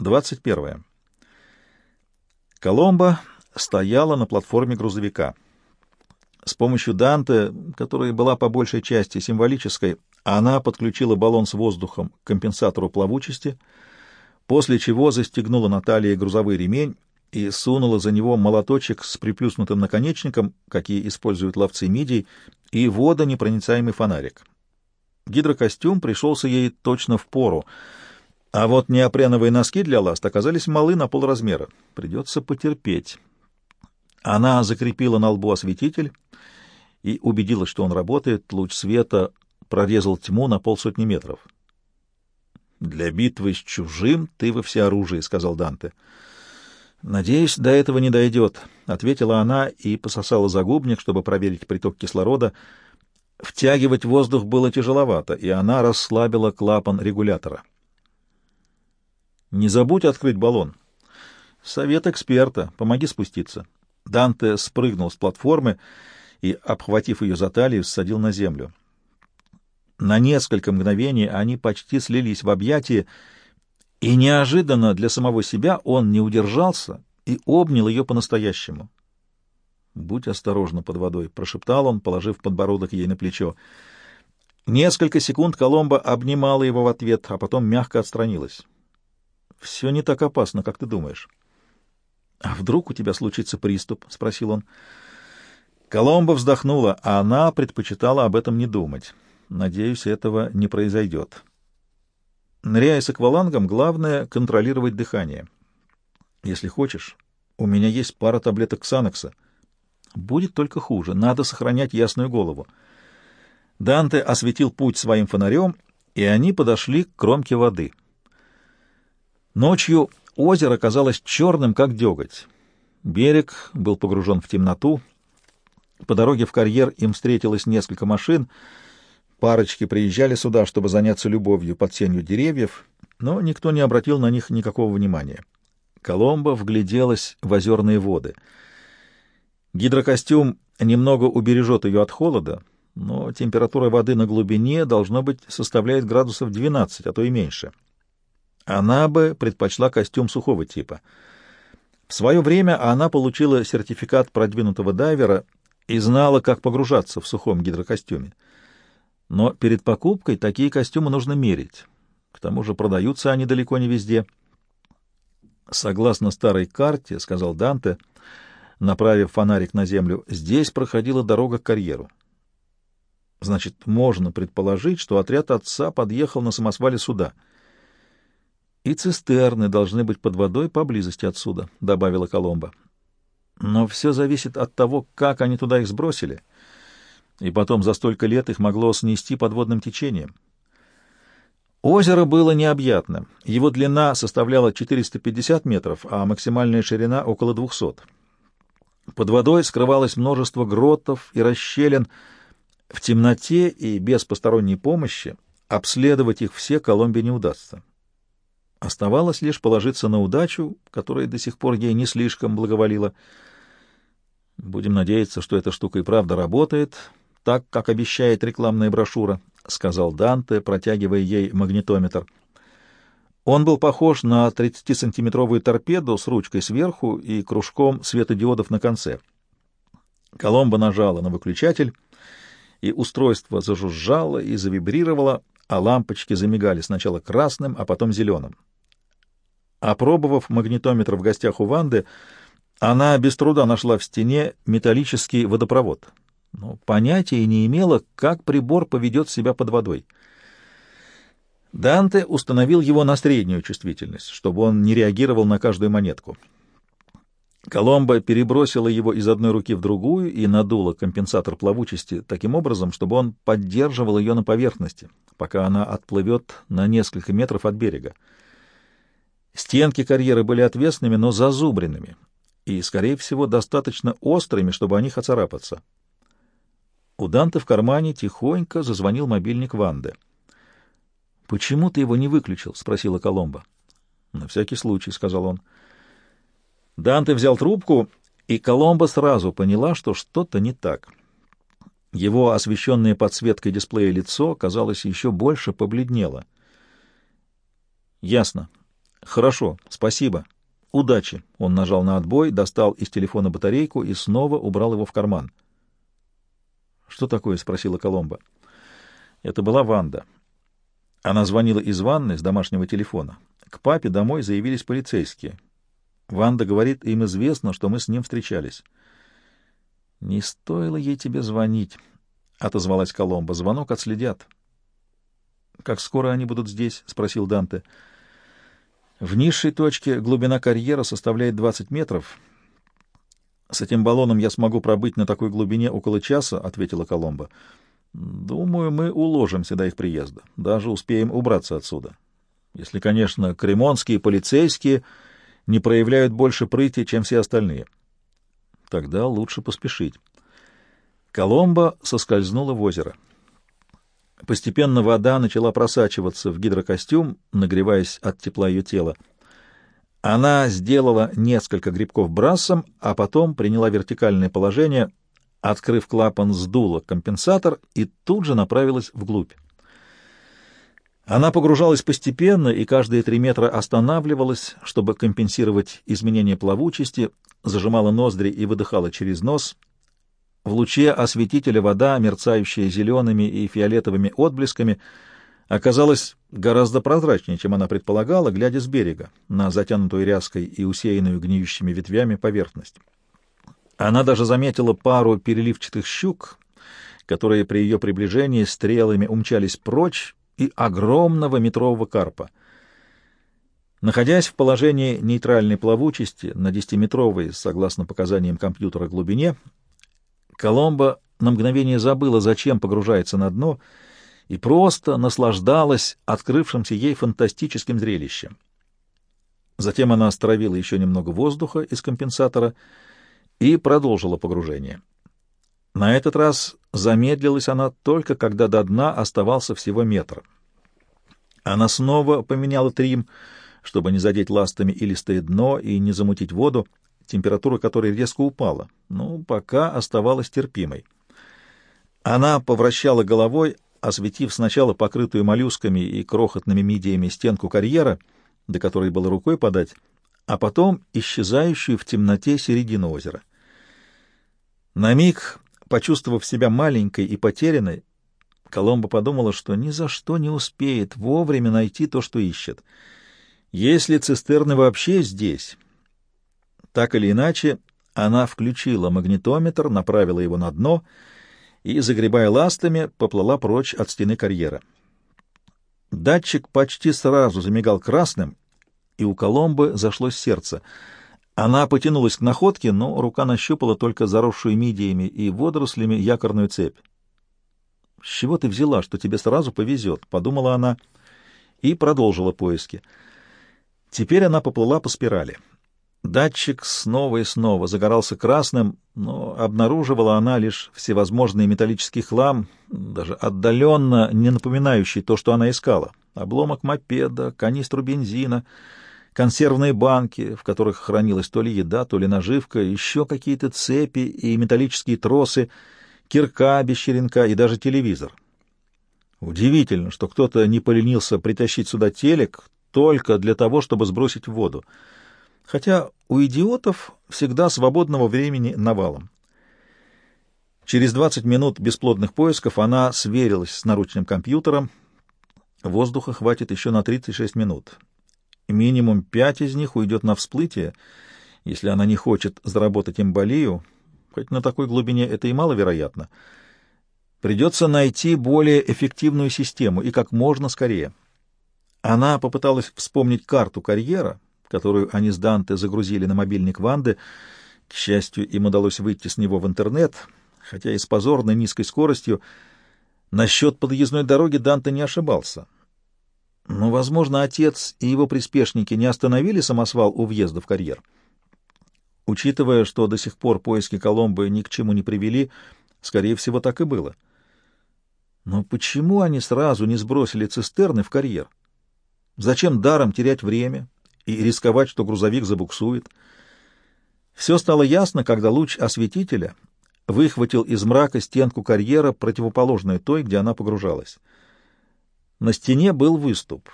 21. Коломба стояла на платформе грузовика. С помощью Данте, которая была по большей части символической, она подключила баллон с воздухом к компенсатору плавучести, после чего застегнула на талии грузовой ремень и сунула за него молоточек с приплюснутым наконечником, какие используют ловцы мидий, и водонепроницаемый фонарик. Гидрокостюм пришелся ей точно в пору, а вот неопреновые носки для ласт оказались малы на полразмера. Придется потерпеть. Она закрепила на лбу осветитель и убедилась, что он работает. Луч света прорезал тьму на полсотни метров. «Для битвы с чужим ты во всеоружии», — сказал Данте. «Надеюсь, до этого не дойдет», — ответила она и пососала загубник, чтобы проверить приток кислорода. Втягивать воздух было тяжеловато, и она расслабила клапан регулятора. «Не забудь открыть баллон». «Совет эксперта. Помоги спуститься». Данте спрыгнул с платформы и, обхватив ее за талию, ссадил на землю. На несколько мгновений они почти слились в объятии, и неожиданно для самого себя он не удержался и обнял ее по-настоящему. «Будь осторожна под водой», — прошептал он, положив подбородок ей на плечо. Несколько секунд Коломба обнимала его в ответ, а потом мягко отстранилась. «Все не так опасно, как ты думаешь». «А вдруг у тебя случится приступ?» — спросил он. Коломба вздохнула, а она предпочитала об этом не думать. Надеюсь, этого не произойдет. Ныряя с аквалангом, главное — контролировать дыхание. Если хочешь, у меня есть пара таблеток Ксанокса. Будет только хуже. Надо сохранять ясную голову. Данте осветил путь своим фонарем, и они подошли к кромке воды. Ночью озеро казалось черным, как деготь. Берег был погружен в темноту. По дороге в карьер им встретилось несколько машин — Парочки приезжали сюда, чтобы заняться любовью под сенью деревьев, но никто не обратил на них никакого внимания. Коломба вгляделась в озерные воды. Гидрокостюм немного убережет ее от холода, но температура воды на глубине, должно быть, составляет градусов 12, а то и меньше. Она бы предпочла костюм сухого типа. В свое время она получила сертификат продвинутого дайвера и знала, как погружаться в сухом гидрокостюме. Но перед покупкой такие костюмы нужно мерить. К тому же продаются они далеко не везде. Согласно старой карте, — сказал Данте, направив фонарик на землю, — здесь проходила дорога к карьеру. Значит, можно предположить, что отряд отца подъехал на самосвале сюда. И цистерны должны быть под водой поблизости отсюда, — добавила Коломба. Но все зависит от того, как они туда их сбросили — и потом за столько лет их могло снести подводным течением. Озеро было необъятным. Его длина составляла 450 метров, а максимальная ширина — около 200. Под водой скрывалось множество гротов и расщелин. В темноте и без посторонней помощи обследовать их все Колумбии не удастся. Оставалось лишь положиться на удачу, которая до сих пор ей не слишком благоволила. Будем надеяться, что эта штука и правда работает, так, как обещает рекламная брошюра», — сказал Данте, протягивая ей магнитометр. Он был похож на 30-сантиметровую торпеду с ручкой сверху и кружком светодиодов на конце. Коломба нажала на выключатель, и устройство зажужжало и завибрировало, а лампочки замигали сначала красным, а потом зеленым. Опробовав магнитометр в гостях у Ванды, она без труда нашла в стене металлический водопровод — но понятия не имела, как прибор поведет себя под водой. Данте установил его на среднюю чувствительность, чтобы он не реагировал на каждую монетку. Коломба перебросила его из одной руки в другую и надула компенсатор плавучести таким образом, чтобы он поддерживал ее на поверхности, пока она отплывет на несколько метров от берега. Стенки карьеры были отвесными, но зазубренными и, скорее всего, достаточно острыми, чтобы о них оцарапаться. У Данте в кармане тихонько зазвонил мобильник Ванды. «Почему ты его не выключил?» — спросила Коломба. «На всякий случай», — сказал он. Данте взял трубку, и Коломба сразу поняла, что что-то не так. Его освещенное подсветкой дисплея лицо, казалось, еще больше побледнело. «Ясно. Хорошо, спасибо. Удачи. Он нажал на отбой, достал из телефона батарейку и снова убрал его в карман. Что такое? спросила Коломба. Это была Ванда. Она звонила из ванны с домашнего телефона. К папе домой заявились полицейские. Ванда говорит, им известно, что мы с ним встречались. «Не стоило ей тебе звонить», — отозвалась Коломба. «Звонок отследят». «Как скоро они будут здесь?» — спросил Данте. «В низшей точке глубина карьера составляет 20 метров». «С этим баллоном я смогу пробыть на такой глубине около часа», — ответила Коломба. «Думаю, мы уложимся до их приезда. Даже успеем убраться отсюда. Если, конечно, кремонские полицейские не проявляют больше прыти, чем все остальные». Тогда лучше поспешить. Коломба соскользнула в озеро. Постепенно вода начала просачиваться в гидрокостюм, нагреваясь от тепла ее тела. Она сделала несколько грибков брасом, а потом приняла вертикальное положение, открыв клапан, сдула компенсатор и тут же направилась вглубь. Она погружалась постепенно и каждые три метра останавливалась, чтобы компенсировать изменение плавучести, зажимала ноздри и выдыхала через нос. В луче осветителя вода, мерцающая зелеными и фиолетовыми отблесками, оказалась гораздо прозрачнее, чем она предполагала, глядя с берега на затянутую ряской и усеянную гниющими ветвями поверхность. Она даже заметила пару переливчатых щук, которые при ее приближении стрелами умчались прочь, и огромного метрового карпа — Находясь в положении нейтральной плавучести на 10-метровой, согласно показаниям компьютера, глубине, Коломбо на мгновение забыла, зачем погружается на дно, и просто наслаждалась открывшимся ей фантастическим зрелищем. Затем она островила еще немного воздуха из компенсатора и продолжила погружение. На этот раз замедлилась она только, когда до дна оставался всего метр. Она снова поменяла трим — чтобы не задеть ластами илистое дно и не замутить воду, температура которой резко упала, но пока оставалась терпимой. Она повращала головой, осветив сначала покрытую моллюсками и крохотными мидиями стенку карьера, до которой было рукой подать, а потом исчезающую в темноте середину озера. На миг, почувствовав себя маленькой и потерянной, Коломбо подумала, что ни за что не успеет вовремя найти то, что ищет — если цистерны вообще здесь, так или иначе, она включила магнитометр, направила его на дно и, загребая ластами, поплыла прочь от стены карьера. Датчик почти сразу замигал красным, и у Коломбы зашлось сердце. Она потянулась к находке, но рука нащупала только заросшую мидиями и водорослями якорную цепь. — С чего ты взяла, что тебе сразу повезет? — подумала она и продолжила поиски. — Теперь она поплыла по спирали. Датчик снова и снова загорался красным, но обнаруживала она лишь всевозможный металлический хлам, даже отдаленно не напоминающий то, что она искала. Обломок мопеда, канистру бензина, консервные банки, в которых хранилась то ли еда, то ли наживка, еще какие-то цепи и металлические тросы, кирка без черенка и даже телевизор. Удивительно, что кто-то не поленился притащить сюда телек, только для того, чтобы сбросить в воду. Хотя у идиотов всегда свободного времени навалом. Через 20 минут бесплодных поисков она сверилась с наручным компьютером. Воздуха хватит еще на 36 минут. Минимум 5 из них уйдет на всплытие, если она не хочет заработать эмболию, хоть на такой глубине это и маловероятно. Придется найти более эффективную систему и как можно скорее. Она попыталась вспомнить карту карьера, которую они с Данте загрузили на мобильник Ванды. К счастью, им удалось выйти с него в интернет, хотя и с позорной низкой скоростью. Насчет подъездной дороги Данте не ошибался. Но, возможно, отец и его приспешники не остановили самосвал у въезда в карьер. Учитывая, что до сих пор поиски Коломбы ни к чему не привели, скорее всего, так и было. Но почему они сразу не сбросили цистерны в карьер? — Зачем даром терять время и рисковать, что грузовик забуксует? Все стало ясно, когда луч осветителя выхватил из мрака стенку карьера, противоположную той, где она погружалась. На стене был выступ.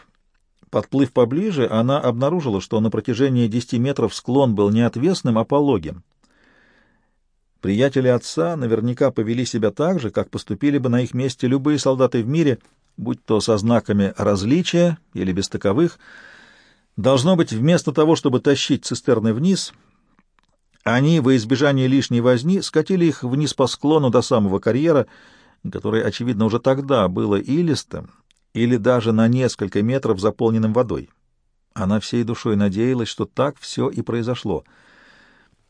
Подплыв поближе, она обнаружила, что на протяжении 10 метров склон был не отвесным, а пологим. Приятели отца наверняка повели себя так же, как поступили бы на их месте любые солдаты в мире, будь то со знаками различия или без таковых. Должно быть, вместо того, чтобы тащить цистерны вниз, они, во избежание лишней возни, скатили их вниз по склону до самого карьера, который, очевидно, уже тогда было илистым, или даже на несколько метров заполненным водой. Она всей душой надеялась, что так все и произошло.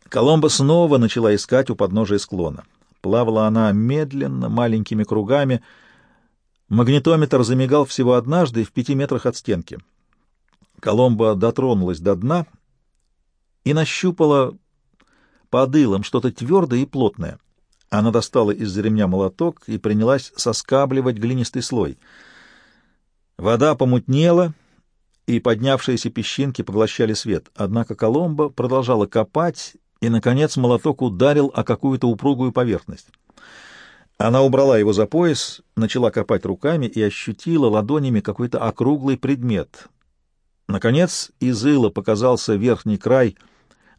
Коломба снова начала искать у подножия склона. Плавала она медленно, маленькими кругами. Магнитометр замигал всего однажды в пяти метрах от стенки. Коломба дотронулась до дна и нащупала под илом что-то твердое и плотное. Она достала из-за ремня молоток и принялась соскабливать глинистый слой — Вода помутнела, и поднявшиеся песчинки поглощали свет. Однако Коломбо продолжала копать, и, наконец, молоток ударил о какую-то упругую поверхность. Она убрала его за пояс, начала копать руками и ощутила ладонями какой-то округлый предмет. Наконец, из ила показался верхний край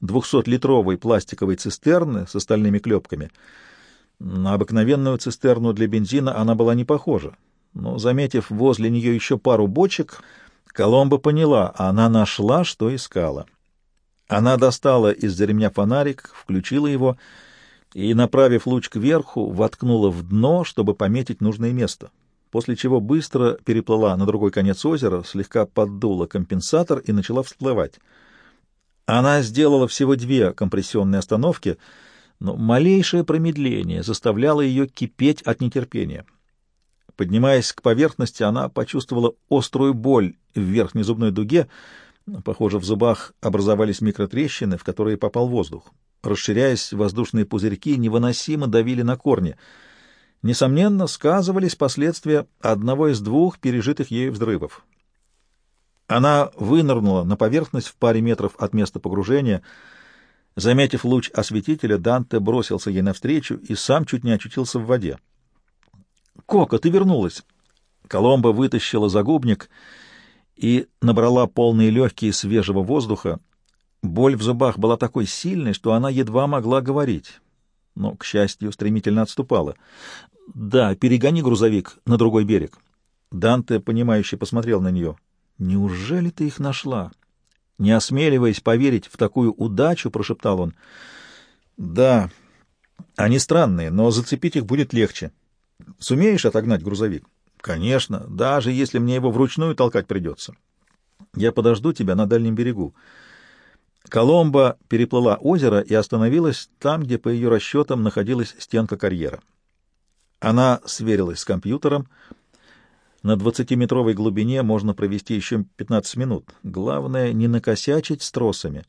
двухсотлитровой пластиковой цистерны с остальными клепками. На обыкновенную цистерну для бензина она была не похожа но, заметив возле нее еще пару бочек, Коломба поняла, она нашла, что искала. Она достала из-за ремня фонарик, включила его и, направив луч кверху, воткнула в дно, чтобы пометить нужное место, после чего быстро переплыла на другой конец озера, слегка поддула компенсатор и начала всплывать. Она сделала всего две компрессионные остановки, но малейшее промедление заставляло ее кипеть от нетерпения. Поднимаясь к поверхности, она почувствовала острую боль в верхней зубной дуге. Похоже, в зубах образовались микротрещины, в которые попал воздух. Расширяясь, воздушные пузырьки невыносимо давили на корни. Несомненно, сказывались последствия одного из двух пережитых ею взрывов. Она вынырнула на поверхность в паре метров от места погружения. Заметив луч осветителя, Данте бросился ей навстречу и сам чуть не очутился в воде. «Кока, ты вернулась!» Коломба вытащила загубник и набрала полные легкие свежего воздуха. Боль в зубах была такой сильной, что она едва могла говорить, но, к счастью, стремительно отступала. «Да, перегони грузовик на другой берег». Данте, понимающе посмотрел на нее. «Неужели ты их нашла?» Не осмеливаясь поверить в такую удачу, прошептал он. «Да, они странные, но зацепить их будет легче». Сумеешь отогнать грузовик? Конечно, даже если мне его вручную толкать придется. Я подожду тебя на дальнем берегу. Коломба переплыла озеро и остановилась там, где, по ее расчетам, находилась стенка карьера. Она сверилась с компьютером. На двадцатиметровой глубине можно провести еще 15 минут. Главное — не накосячить с тросами.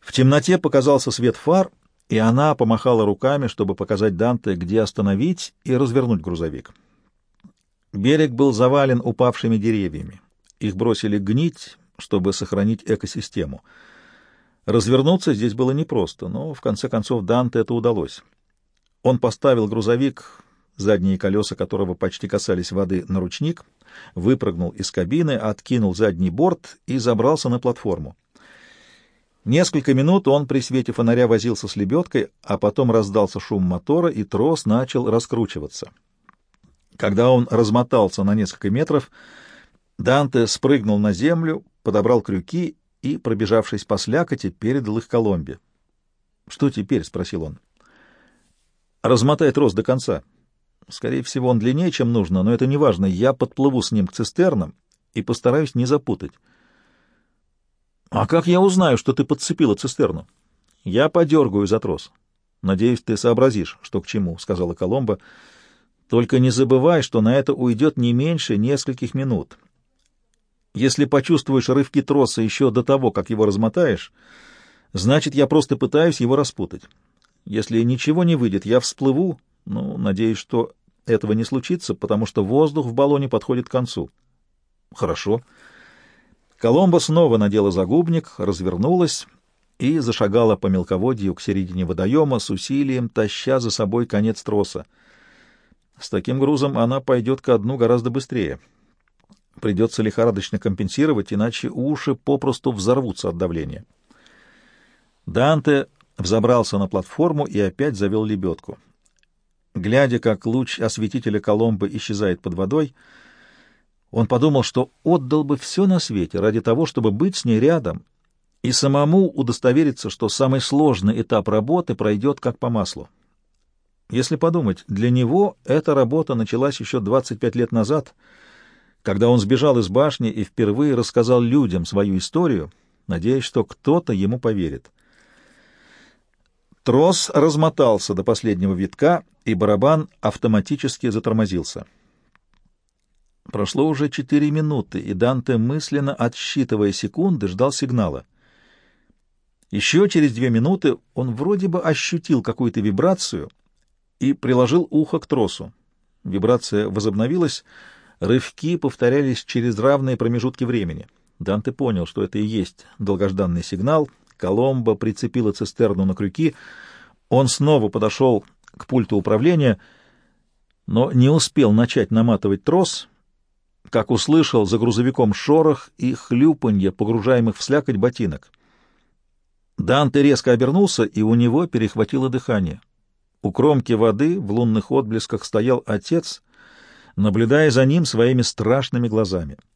В темноте показался свет фар — и она помахала руками, чтобы показать Данте, где остановить и развернуть грузовик. Берег был завален упавшими деревьями. Их бросили гнить, чтобы сохранить экосистему. Развернуться здесь было непросто, но в конце концов Данте это удалось. Он поставил грузовик, задние колеса которого почти касались воды, на ручник, выпрыгнул из кабины, откинул задний борт и забрался на платформу. Несколько минут он при свете фонаря возился с лебедкой, а потом раздался шум мотора, и трос начал раскручиваться. Когда он размотался на несколько метров, Данте спрыгнул на землю, подобрал крюки и, пробежавшись по слякоти, передал их Коломбе. «Что теперь?» — спросил он. «Размотай трос до конца. Скорее всего, он длиннее, чем нужно, но это не важно. Я подплыву с ним к цистернам и постараюсь не запутать». «А как я узнаю, что ты подцепила цистерну?» «Я подергаю за трос. Надеюсь, ты сообразишь, что к чему», — сказала Коломба. «Только не забывай, что на это уйдет не меньше нескольких минут. Если почувствуешь рывки троса еще до того, как его размотаешь, значит, я просто пытаюсь его распутать. Если ничего не выйдет, я всплыву, ну, надеюсь, что этого не случится, потому что воздух в баллоне подходит к концу». «Хорошо». Коломба снова надела загубник, развернулась и зашагала по мелководью к середине водоема с усилием, таща за собой конец троса. С таким грузом она пойдет ко дну гораздо быстрее. Придется лихорадочно компенсировать, иначе уши попросту взорвутся от давления. Данте взобрался на платформу и опять завел лебедку. Глядя, как луч осветителя Коломбы исчезает под водой, он подумал, что отдал бы все на свете ради того, чтобы быть с ней рядом и самому удостовериться, что самый сложный этап работы пройдет как по маслу. Если подумать, для него эта работа началась еще 25 лет назад, когда он сбежал из башни и впервые рассказал людям свою историю, надеясь, что кто-то ему поверит. Трос размотался до последнего витка, и барабан автоматически затормозился. Прошло уже четыре минуты, и Данте, мысленно отсчитывая секунды, ждал сигнала. Еще через две минуты он вроде бы ощутил какую-то вибрацию и приложил ухо к тросу. Вибрация возобновилась, рывки повторялись через равные промежутки времени. Данте понял, что это и есть долгожданный сигнал — Коломбо прицепила цистерну на крюки. Он снова подошел к пульту управления, но не успел начать наматывать трос, как услышал за грузовиком шорох и хлюпанье погружаемых в слякоть ботинок. Данте резко обернулся, и у него перехватило дыхание. У кромки воды в лунных отблесках стоял отец, наблюдая за ним своими страшными глазами —